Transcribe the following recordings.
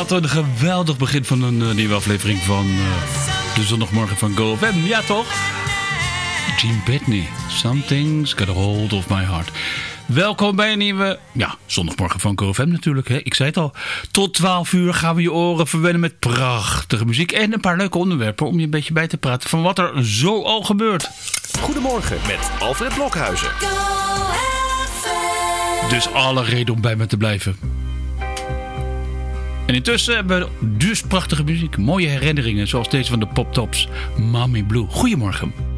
Wat een geweldig begin van een uh, nieuwe aflevering van uh, de zondagmorgen van GoFM. Ja, toch? Gene Pitney. Something's got a hold of my heart. Welkom bij een nieuwe, ja, zondagmorgen van GoFM natuurlijk. Hè? Ik zei het al, tot 12 uur gaan we je oren verwennen met prachtige muziek en een paar leuke onderwerpen om je een beetje bij te praten van wat er zo al gebeurt. Goedemorgen met Alfred Blokhuizen. Dus alle reden om bij me te blijven. En intussen hebben we dus prachtige muziek, mooie herinneringen zoals deze van de Pop Tops, Mommy Blue. Goedemorgen.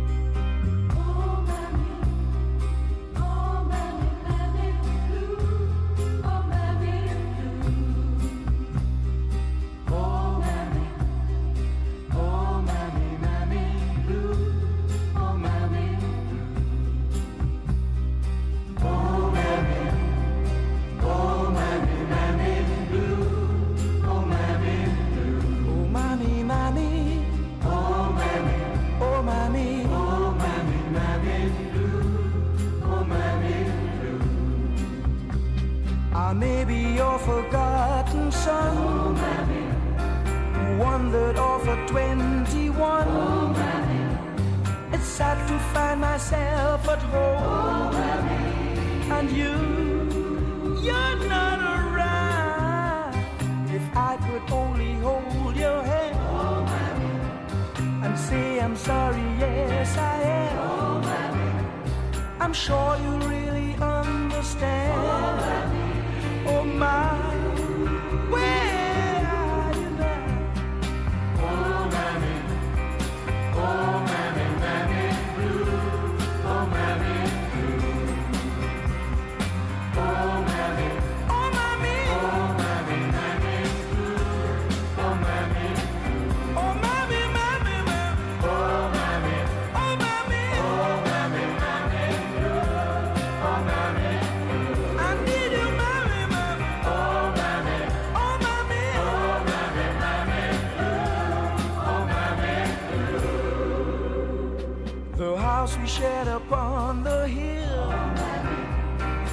on the hill.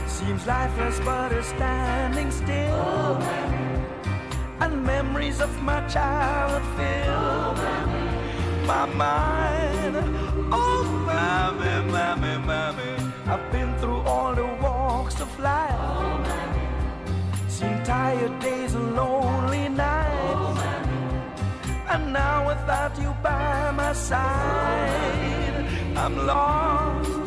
Seems lifeless, but a standing still. And memories of my childhood fill my mind. Oh, mommy, mommy, mommy. I've been through all the walks of life. Seen tired days and lonely nights. And now without you by my side. I'm lost.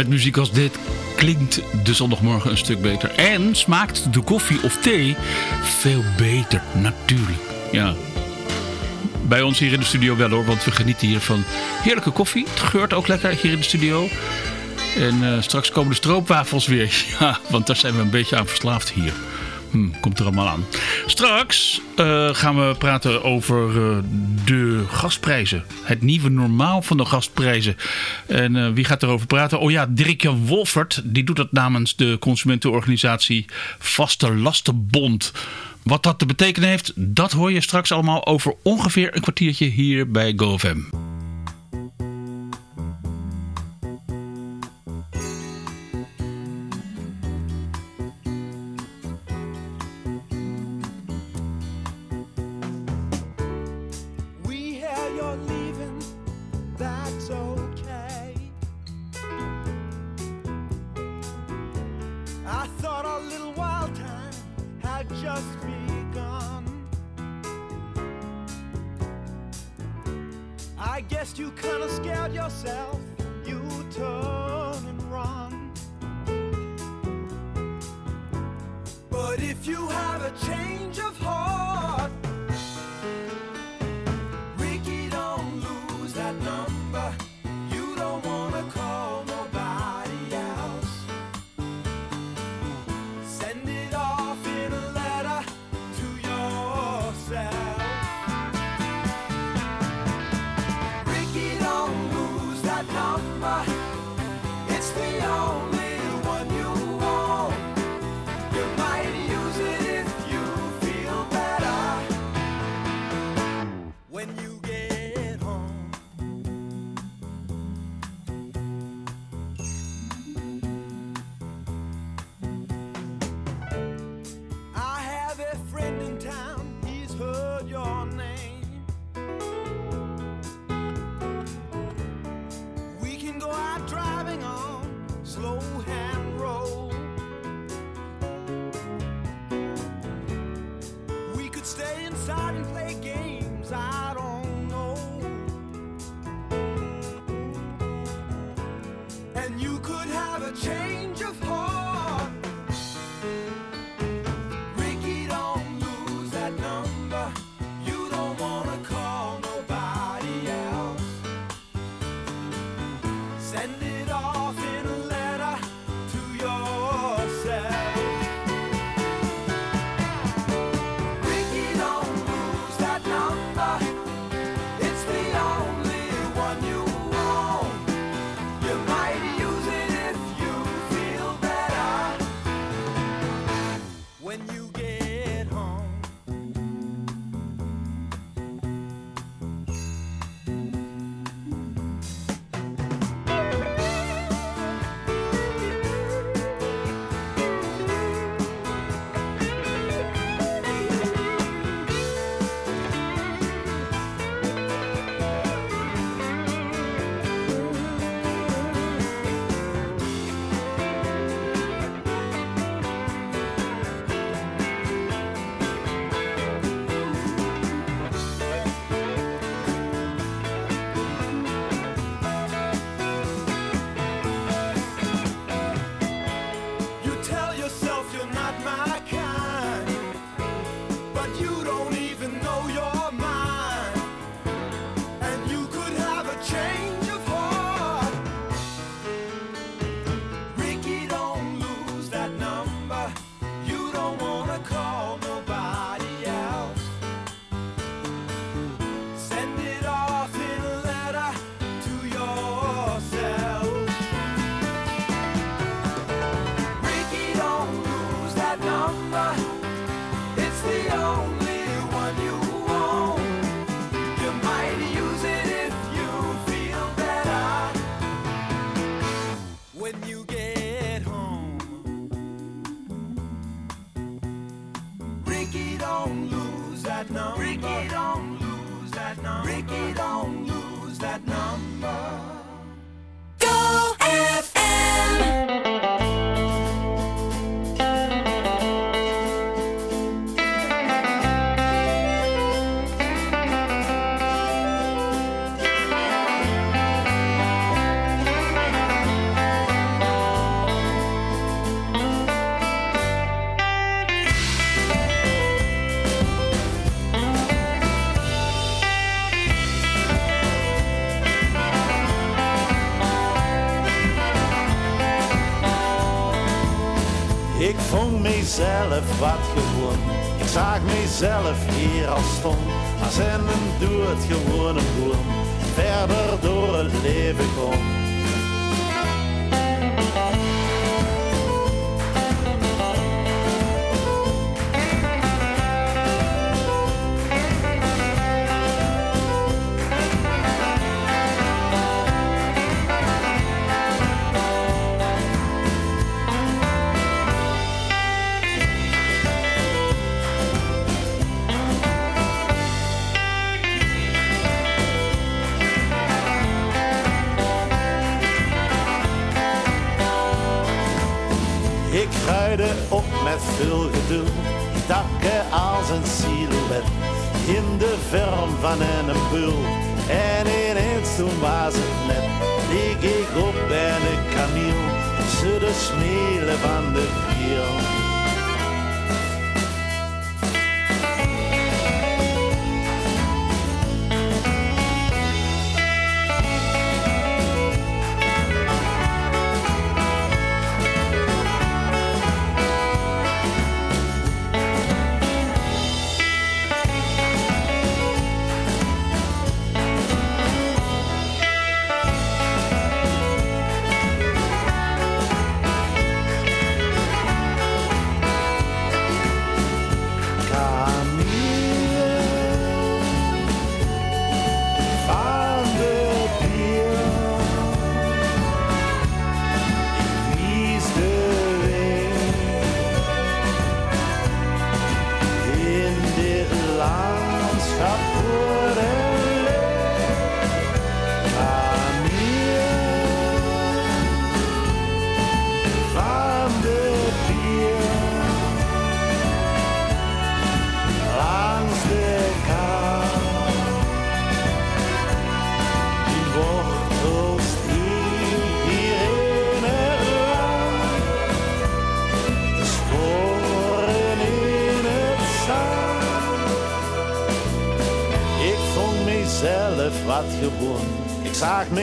Met muziek als dit klinkt de zondagmorgen een stuk beter. En smaakt de koffie of thee veel beter, natuurlijk. Ja, bij ons hier in de studio wel hoor, want we genieten hier van heerlijke koffie. Het geurt ook lekker hier in de studio. En uh, straks komen de stroopwafels weer. Ja, want daar zijn we een beetje aan verslaafd hier. Hm, komt er allemaal aan. Straks uh, gaan we praten over uh, de gasprijzen. Het nieuwe normaal van de gasprijzen. En uh, wie gaat erover praten? Oh ja, Dirk-Jan Wolfert. Die doet dat namens de consumentenorganisatie Vaste Lastenbond. Wat dat te betekenen heeft, dat hoor je straks allemaal over ongeveer een kwartiertje hier bij GoFM. our little wild time had just begun. I guess you kinda scared yourself, you turn and run. But if you have a change of heart, wat gewoon. Ik zag mezelf hier als stond. Als en een dood gewone. Verder door het leven kon. Van een bul. En ineens toen was het net, ik op bij een kamiel, ze de smelen van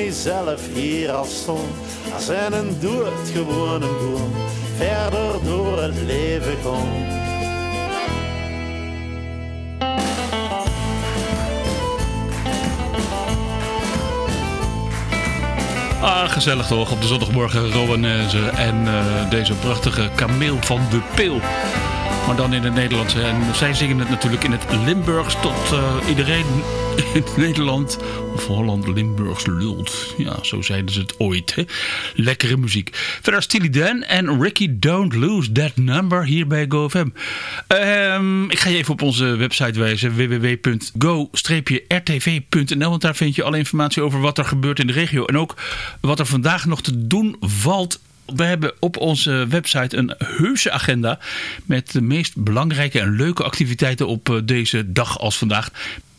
mezelf hier als stond, als een doodgewone boer, verder door het leven kon. Ah, gezellig toch, op de zondagmorgen Rowanese en uh, deze prachtige kameel van de Peel. Maar dan in het Nederlands. En zij zingen het natuurlijk in het Limburgs tot uh, iedereen in Nederland of Holland Limburgs lult. Ja, zo zeiden ze het ooit. Hè? Lekkere muziek. Verder Steely Dan en Ricky Don't Lose That Number hier bij GoFM. Um, ik ga je even op onze website wijzen. www.go-rtv.nl Want daar vind je alle informatie over wat er gebeurt in de regio. En ook wat er vandaag nog te doen valt we hebben op onze website een heuse agenda met de meest belangrijke en leuke activiteiten op eh, deze dag als vandaag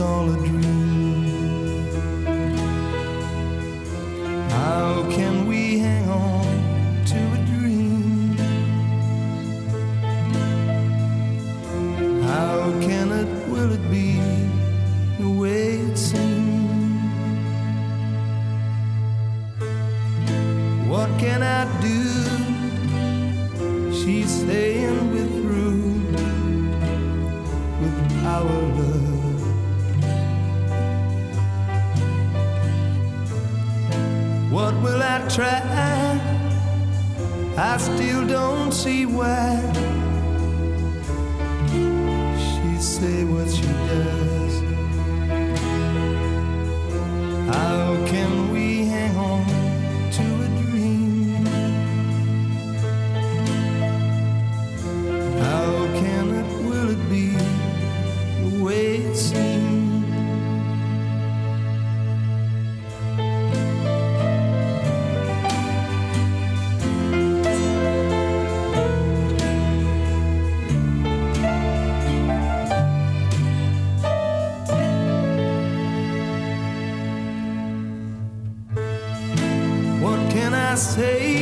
all a dream. How can we hang on to a dream? How can it, will it be the way it seems? What can I do? She's staying will I try? I still don't see why she say what she does. How can take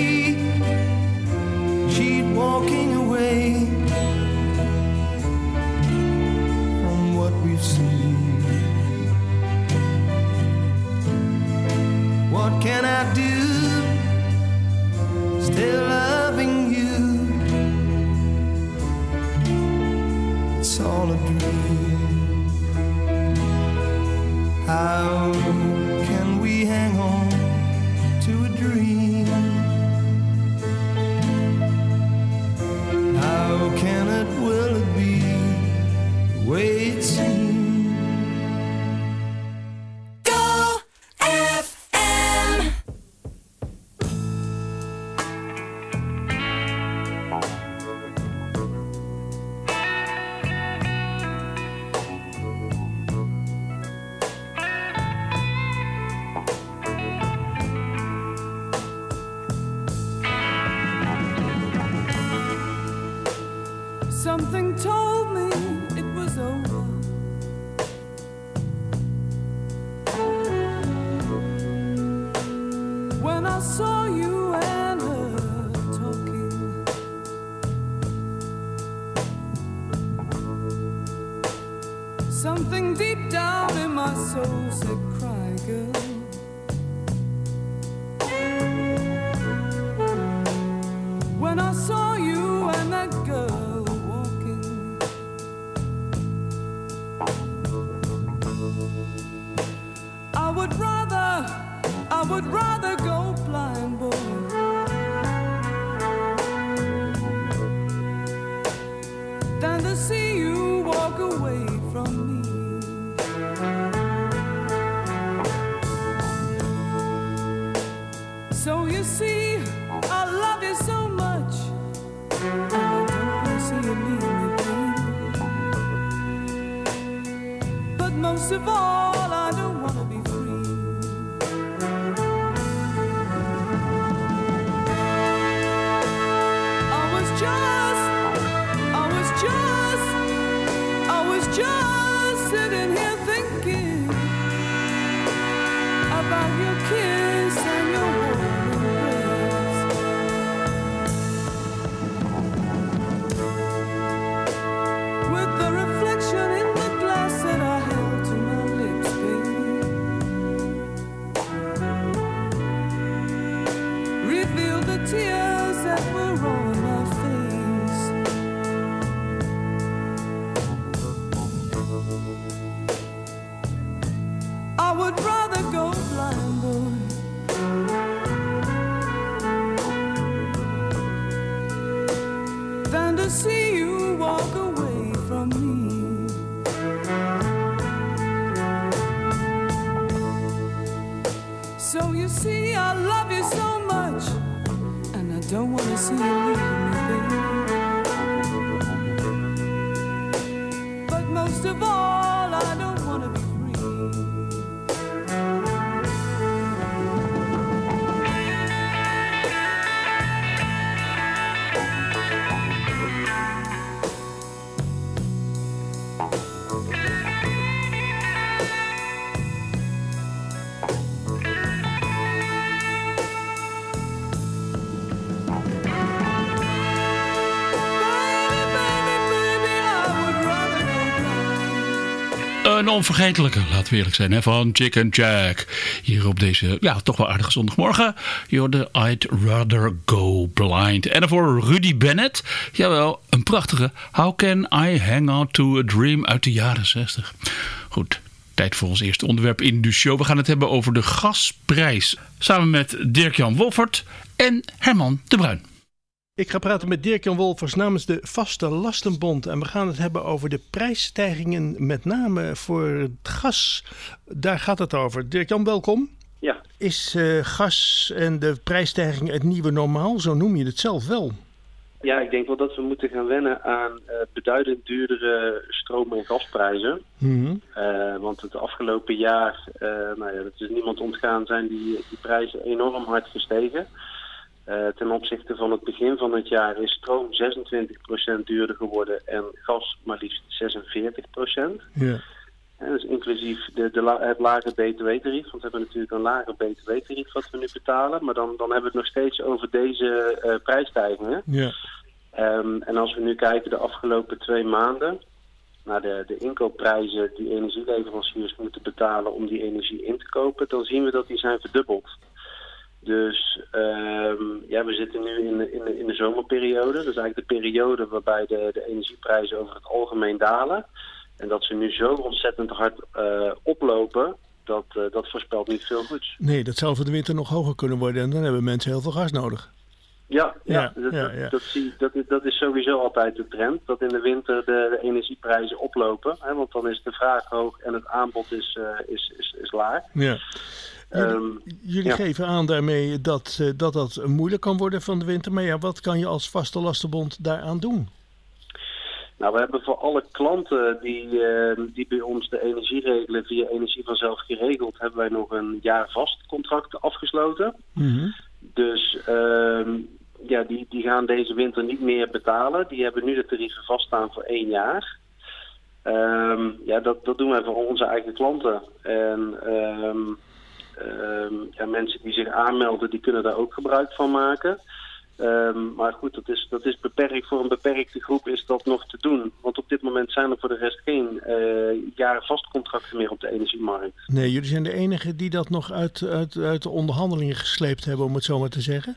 would rather go blind, boy. Than to see you walk away from me. So you see, I love you so much. And I don't wanna see you leave me. But most of all, Een onvergetelijke, laten we eerlijk zijn, hè, van Chicken Jack. Hier op deze, ja, toch wel aardige zondagmorgen. Je I'd Rather Go Blind. En daarvoor Rudy Bennett. Jawel, een prachtige How Can I Hang On To A Dream uit de jaren 60. Goed, tijd voor ons eerste onderwerp in de show. We gaan het hebben over de gasprijs. Samen met Dirk-Jan Wolfert en Herman de Bruin. Ik ga praten met Dirk-Jan Wolfers namens de Vaste Lastenbond. En we gaan het hebben over de prijsstijgingen, met name voor het gas. Daar gaat het over. Dirk-Jan, welkom. Ja, Is eh, gas en de prijsstijging het nieuwe normaal? Zo noem je het zelf wel. ja, ik denk wel dat we moeten gaan wennen aan eh, beduidend duurdere stroom- en gasprijzen. Mhm. Eh, want het afgelopen jaar, nou ja, dat is niemand ontgaan, zijn die, die prijzen enorm hard gestegen. Eh, ten opzichte van het begin van het jaar is stroom 26% duurder geworden en gas maar liefst 46%. Ja. En is inclusief de, de, la- het lage btw-tarief. Want we hebben natuurlijk een lager btw-tarief wat we nu betalen. Maar dan, dan hebben we het nog steeds over deze eh, prijsstijgingen. Ja. Ehm, en als we nu kijken de afgelopen twee maanden naar de, de inkoopprijzen die energieleveranciers moeten betalen om die energie in te kopen, dan zien we dat die zijn verdubbeld. Dus ehm, ja, we zitten nu in de, in, de, in de zomerperiode. Dat is eigenlijk de periode waarbij de, de energieprijzen over het algemeen dalen. En dat ze nu zo ontzettend hard eh, oplopen, dat, eh, dat voorspelt niet veel goeds. Nee, dat zou voor de winter nog hoger kunnen worden en dan hebben mensen heel veel gas nodig. Ja, ja, Ja, dat, ja, dat- ja. Dat, zie, dat, is, dat is sowieso altijd de trend. Dat in de winter de, de energieprijzen oplopen. Hè, want dan is de vraag hoog en het aanbod is, eh, is, is, is laag. Ja. Jullie, Ehm, jullie ja. geven aan daarmee dat, eh, dat dat moeilijk kan worden van de winter. Maar ja, wat kan je als vaste lastenbond daaraan doen? Nou, we hebben voor alle klanten die, eh, die bij ons de energie regelen via Energie vanzelf geregeld, hebben wij nog een jaar vast contract afgesloten. Mhm. Dus ehm, ja, die, die gaan deze winter niet meer betalen. Die hebben nu de tarieven vaststaan voor één jaar. Ehm, ja, dat, dat doen wij voor onze eigen klanten. En ehm, ehm, ja, mensen die zich aanmelden, die kunnen daar ook gebruik van maken. Ehm, maar goed, dat is, dat is beperkt. Voor een beperkte groep is dat nog te doen. Want op dit moment zijn er voor de rest geen eh jaren vastcontracten meer op de energiemarkt. Nee, jullie zijn de enigen die dat nog uit, uit, uit de onderhandelingen gesleept hebben, om het zo maar te zeggen.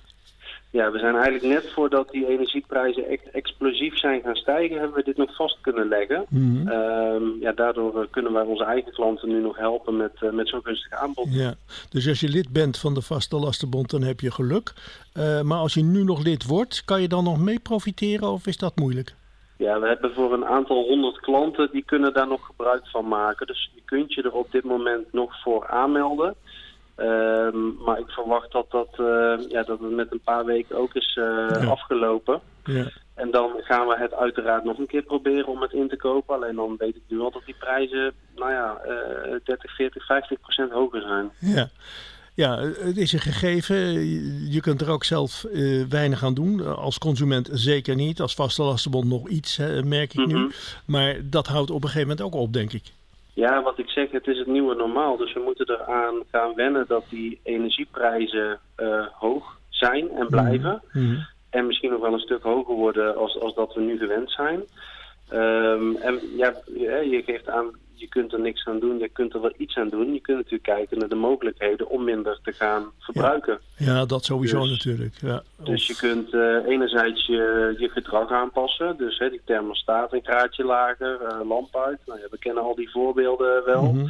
Ja, we zijn eigenlijk net voordat die energieprijzen echt explosief zijn gaan stijgen, hebben we dit nog vast kunnen leggen. Mhm. Ehm, ja, daardoor eh, kunnen wij onze eigen klanten nu nog helpen met, eh, met zo'n gunstig aanbod. Ja, dus als je lid bent van de vaste lastenbond, dan heb je geluk. Eh, maar als je nu nog lid wordt, kan je dan nog mee profiteren of is dat moeilijk? Ja, we hebben voor een aantal honderd klanten die kunnen daar nog gebruik van maken. Dus je kunt je er op dit moment nog voor aanmelden. Ehm, maar ik verwacht dat, dat, eh, ja, dat het met een paar weken ook is eh, Ja. afgelopen. Ja. En dan gaan we het uiteraard nog een keer proberen om het in te kopen. Alleen dan weet ik nu al dat die prijzen, nou ja, eh 30, 40, 50 procent hoger zijn. Ja. Ja, het is een gegeven. Je- kunt er ook zelf eh, weinig aan doen. Als consument zeker niet. Als vaste lastenbond nog iets, hè, merk ik Mhm. nu. Maar dat houdt op een gegeven moment ook op, denk ik. Ja, wat ik zeg, het is het nieuwe normaal. Dus we moeten eraan gaan wennen dat die energieprijzen eh, hoog zijn en blijven. Mhm. En misschien nog wel een stuk hoger worden als, als dat we nu gewend zijn. Ehm, en ja, je je geeft aan, je kunt er niks aan doen, je kunt er wel iets aan doen. Je kunt natuurlijk kijken naar de mogelijkheden om minder te gaan verbruiken. Ja, dat sowieso Dus- natuurlijk. Ja. Dus je kunt eh, enerzijds je, je gedrag aanpassen. Dus hè, die thermostaat een graadje lager, eh, lamp uit. Nou, ja, we kennen al die voorbeelden wel. Mhm.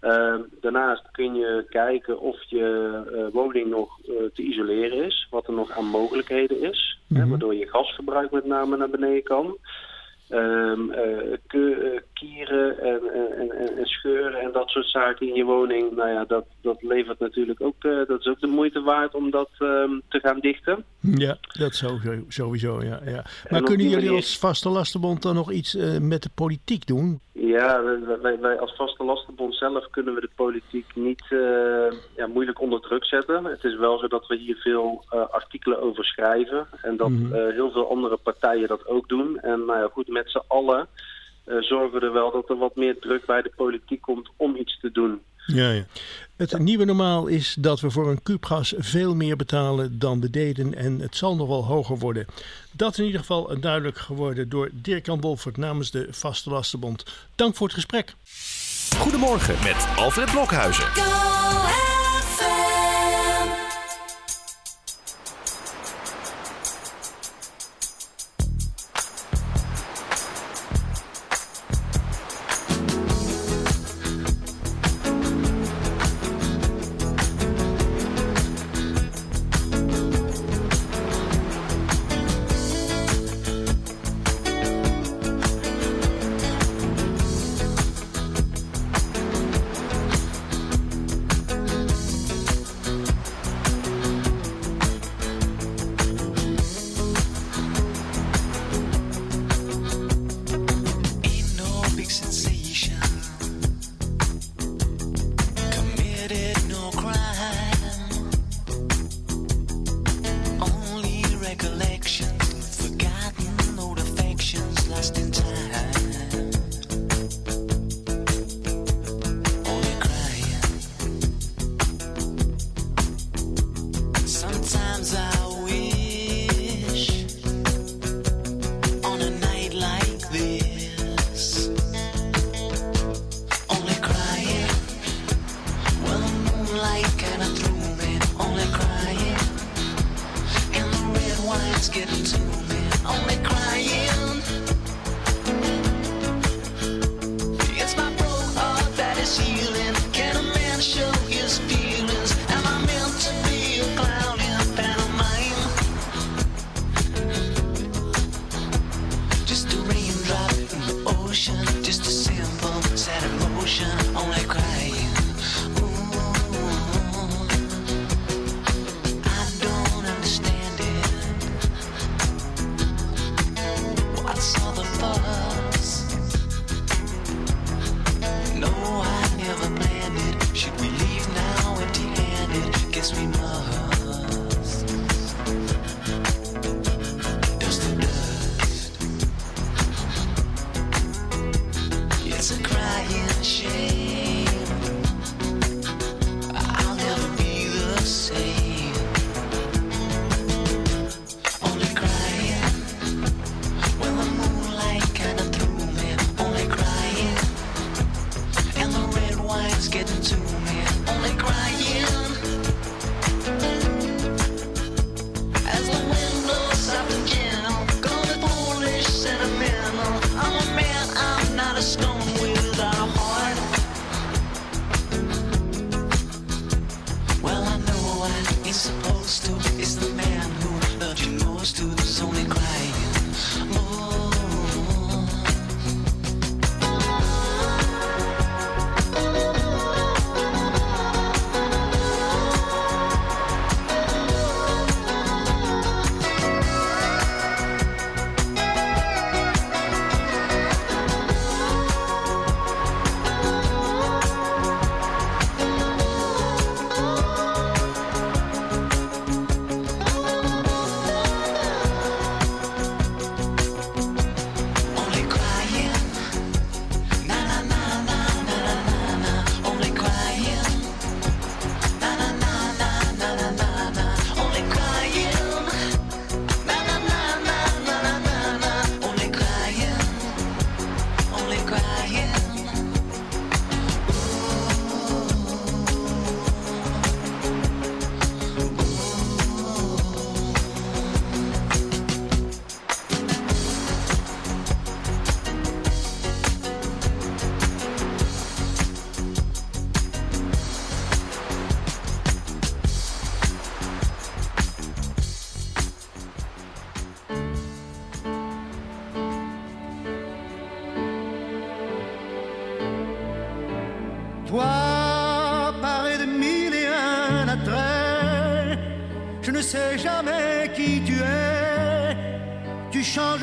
Ehm, daarnaast kun je kijken of je eh, woning nog eh, te isoleren is. Wat er nog aan mogelijkheden is. hè, Mhm. waardoor je gasverbruik met name naar beneden kan. Ehm, eh, ke- eh, kieren en, en, en, en scheuren en dat soort zaken in je woning. Nou ja, dat, dat levert natuurlijk ook, eh, dat is ook de moeite waard om dat ehm, te gaan dichten. Ja, dat sowieso, sowieso ja, ja. Maar kunnen jullie manier- als vaste lastenbond dan nog iets met de politiek doen? Ja, wij, als vaste lastenbond zelf kunnen we de politiek niet ja, moeilijk onder druk zetten. Het is wel zo dat we hier veel artikelen over schrijven en dat Mhm. heel veel andere partijen dat ook doen. En nou ja, goed, met z'n allen eh, zorgen we er wel dat er wat meer druk bij de politiek komt om iets te doen. Ja, ja. Het nieuwe normaal is dat we voor een kuubgas veel meer betalen dan we deden en het zal nog wel hoger worden. Dat is in ieder geval duidelijk geworden door Dirk-Jan Wolfert namens de Vaste Lastenbond. Dank voor het gesprek. Goedemorgen met Alfred Blokhuizen.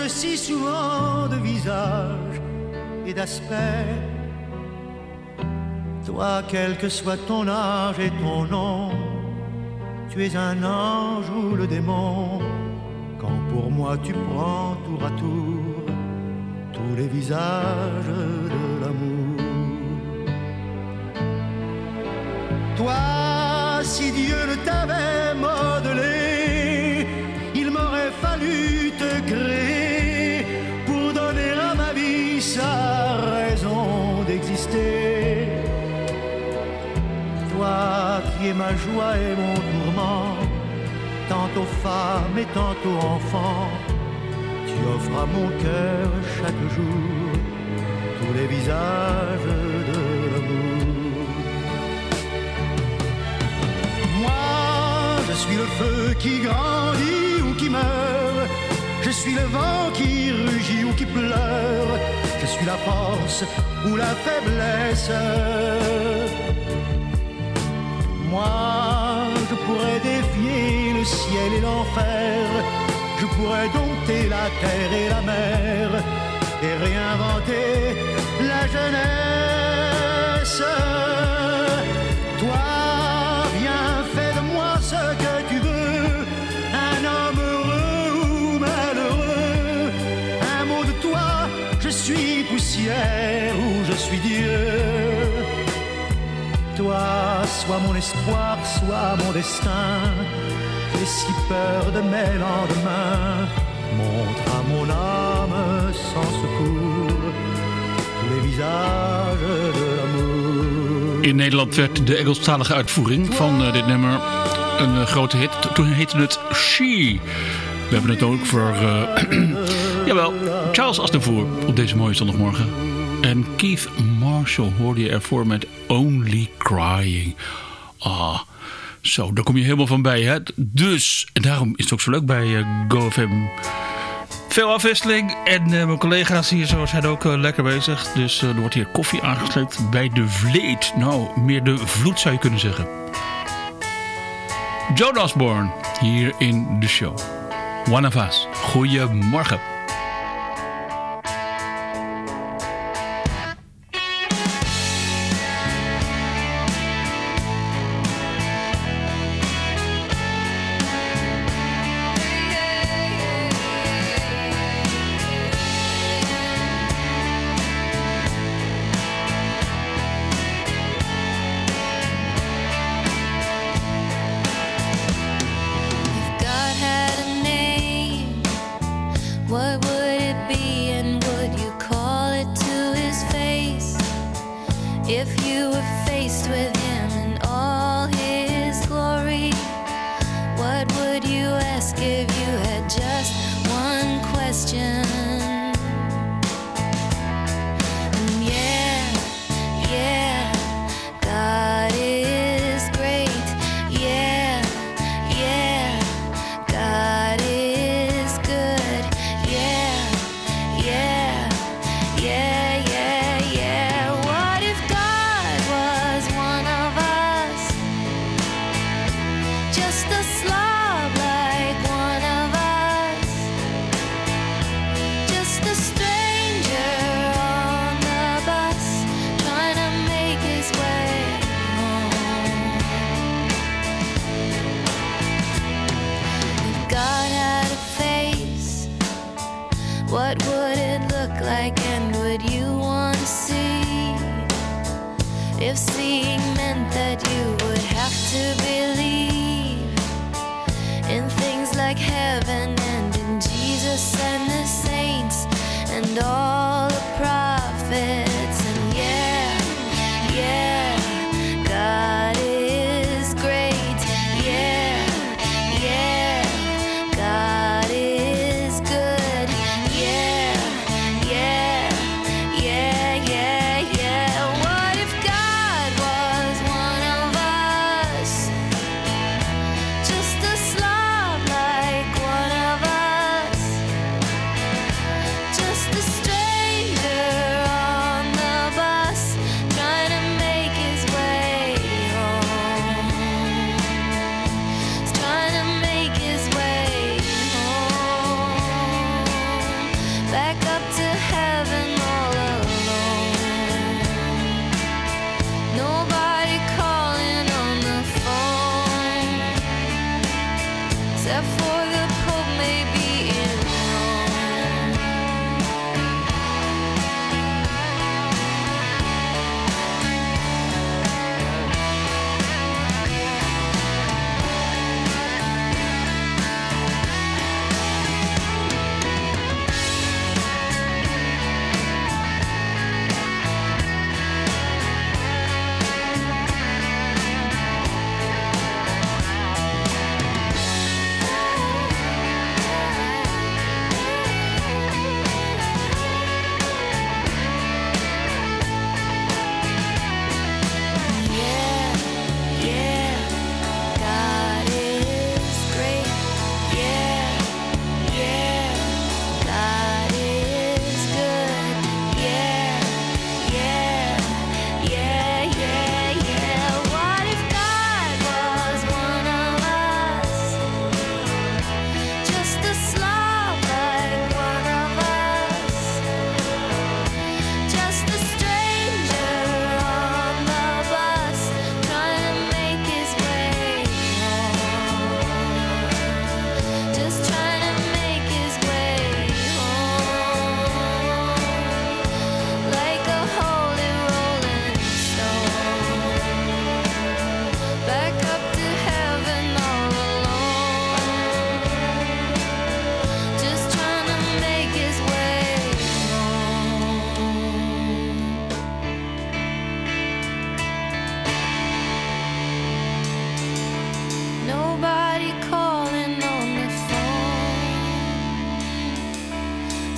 Si souvent de visage et d'aspect. Toi, quel que soit ton âge et ton nom, tu es un ange ou le démon. Quand pour moi tu prends tour à tour tous les visages de l'amour. Toi, si Dieu ne t'avait modelé, Es ma joie et mon tourment, tantôt femme et tantôt enfant, tu offres à mon cœur chaque jour tous les visages de l'amour. Moi, je suis le feu qui grandit ou qui meurt. Je suis le vent qui rugit ou qui pleure je suis la force ou la faiblesse. Moi, je pourrais défier le ciel et l'enfer, je pourrais dompter la terre et la mer et réinventer la jeunesse. Toi, où je suis Dieu. Toi, sois mon espoir, sois mon destin. J'ai si peur de mes lendemains. Montre à mon âme sans secours les visages de l'amour. In Nederland werd de Engelstalige uitvoering van uh, dit nummer een uh, grote hit. Toen heette het She. We hebben het ook voor, uh, jawel, Charles Aznavour op deze mooie zondagmorgen. En Keith Marshall hoorde je ervoor met Only Crying. Ah, zo, daar kom je helemaal van bij. Hè? Dus, en daarom is het ook zo leuk bij uh, GoFM. Veel afwisseling en eh, mijn collega's hier zo zijn ook eh, lekker bezig. Dus er wordt hier koffie aangesleept bij de vleet. Nou, meer de vloed zou je kunnen zeggen. Jonas Osborne, hier in de show. One of Us. Goedemorgen.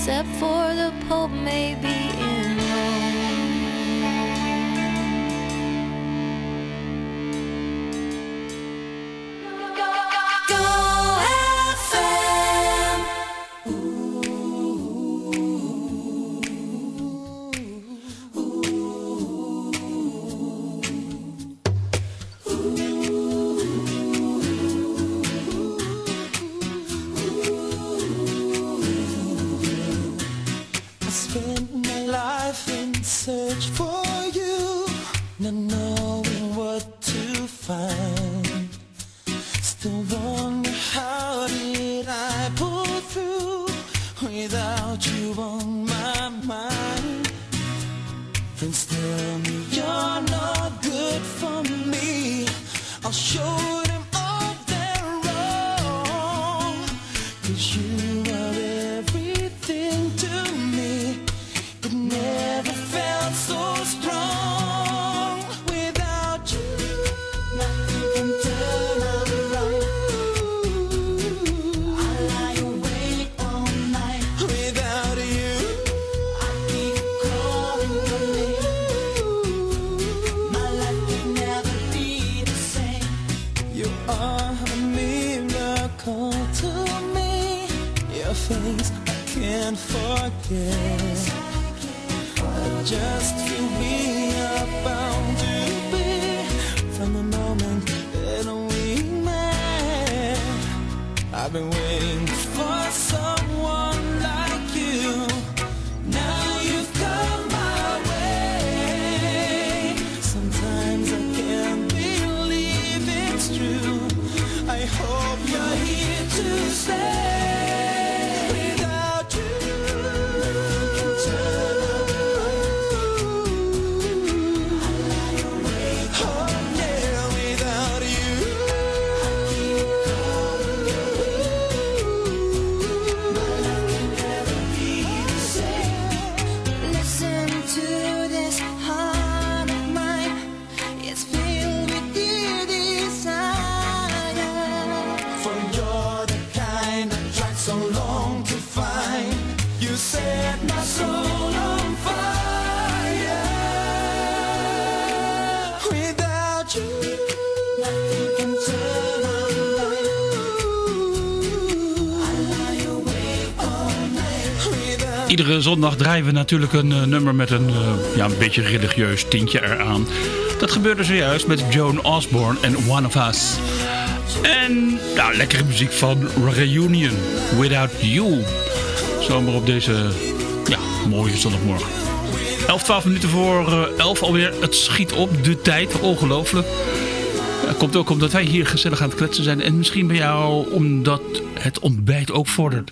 except for the Pope, maybe in. Iedere zondag draaien we natuurlijk een eh, nummer met een, eh, ja, een beetje religieus tintje eraan. Dat gebeurde zojuist met Joan Osborne en One of Us. En nou, lekkere muziek van Reunion, Without You. Zomaar op deze ja, mooie zondagmorgen. 11, 12 minuten voor eh, 11 alweer. Het schiet op de tijd, ongelooflijk. Dat komt ook omdat wij hier gezellig aan het kletsen zijn. En misschien bij jou omdat het ontbijt ook vordert.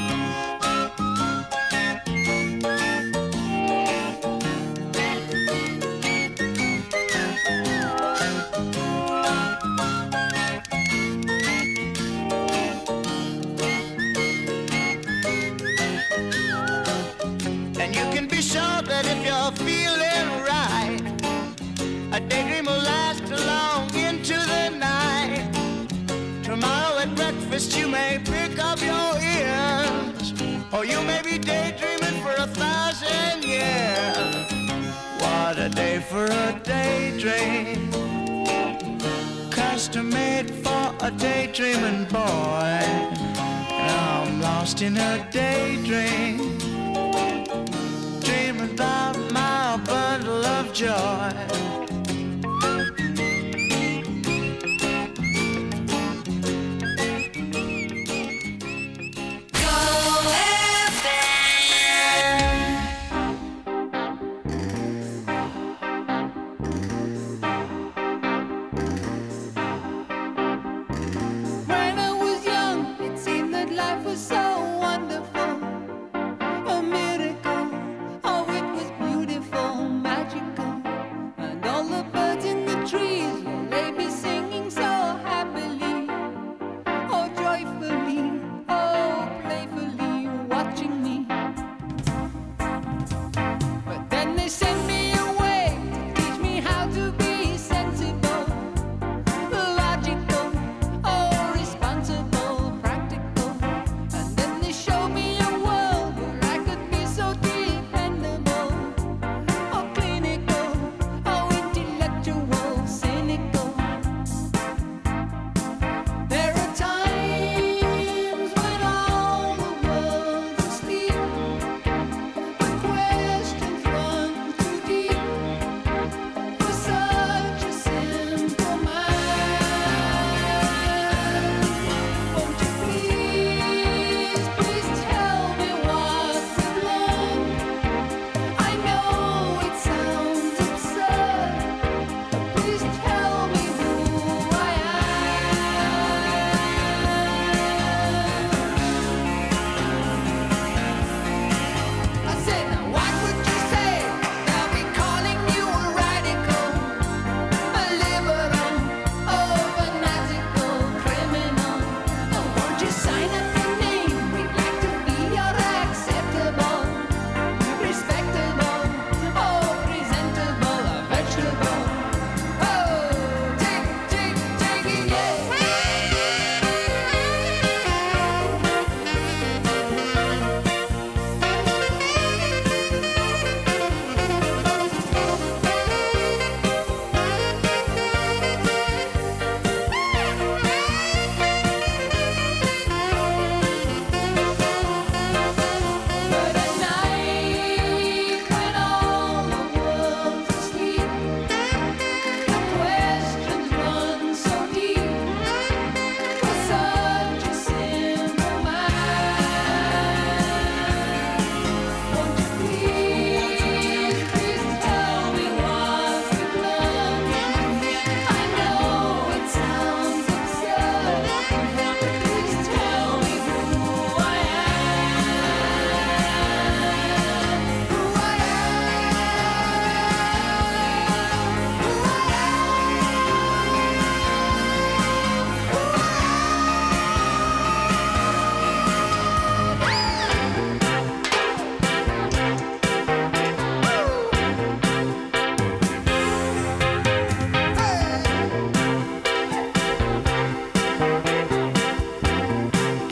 At you may pick up your ears, or you may be daydreaming for a thousand years. What a day for a daydream, custom made for a daydreaming boy. I'm lost in a daydream dreaming about my bundle of joy.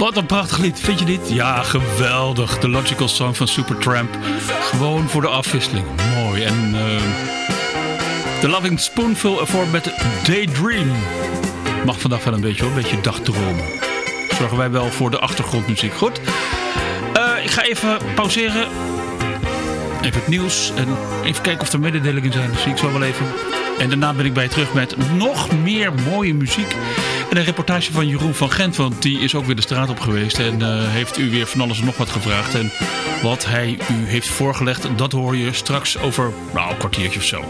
Wat een prachtig lied, vind je dit? Ja, geweldig. De Logical Song van Supertramp. Gewoon voor de afwisseling. Mooi. En uh, The Loving Spoonful ervoor met Daydream. Mag vandaag wel een beetje hoor, een beetje dagdromen. Zorgen wij wel voor de achtergrondmuziek. Goed. Uh, ik ga even pauzeren. Even het nieuws. En even kijken of er mededelingen zijn. Dat zie ik zo wel even. En daarna ben ik bij je terug met nog meer mooie muziek. En een reportage van Jeroen van Gent, want die is ook weer de straat op geweest. En uh, heeft u weer van alles en nog wat gevraagd. En wat hij u heeft voorgelegd, dat hoor je straks over nou, een kwartiertje of zo.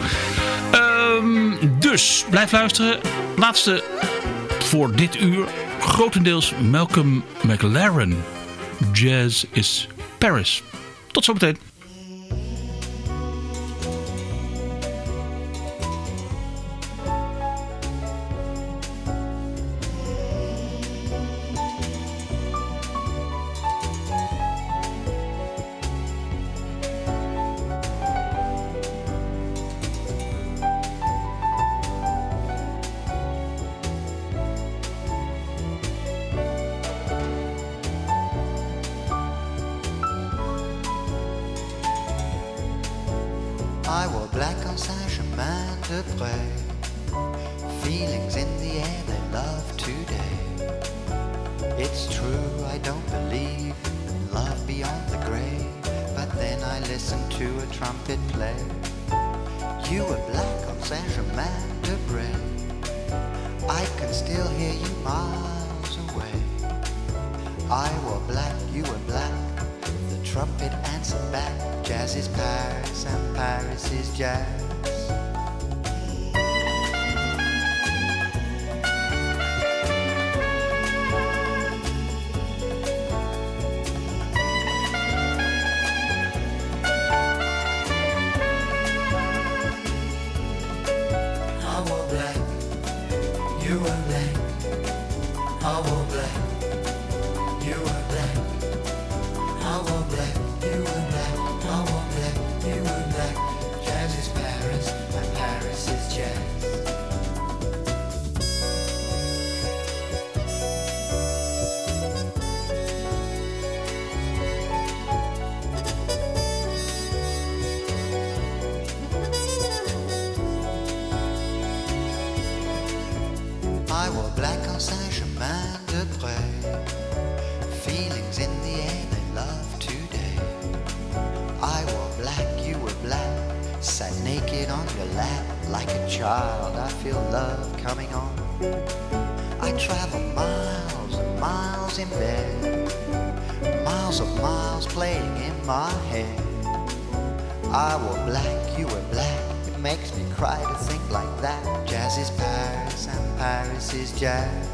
Um, dus, blijf luisteren. Laatste voor dit uur. Grotendeels Malcolm McLaren. Jazz is Paris. Tot zometeen. Mrs. Jack.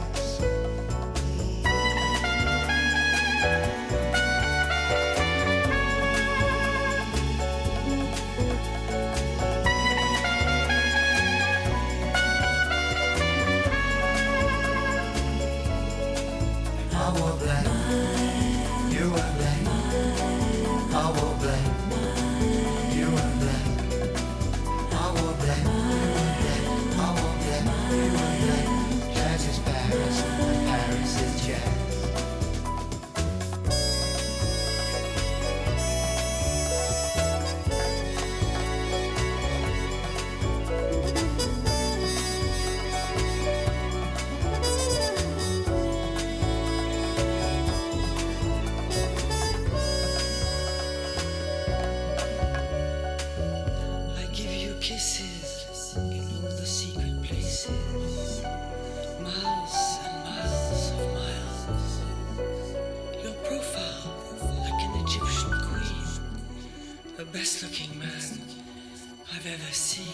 Best looking man I've ever seen.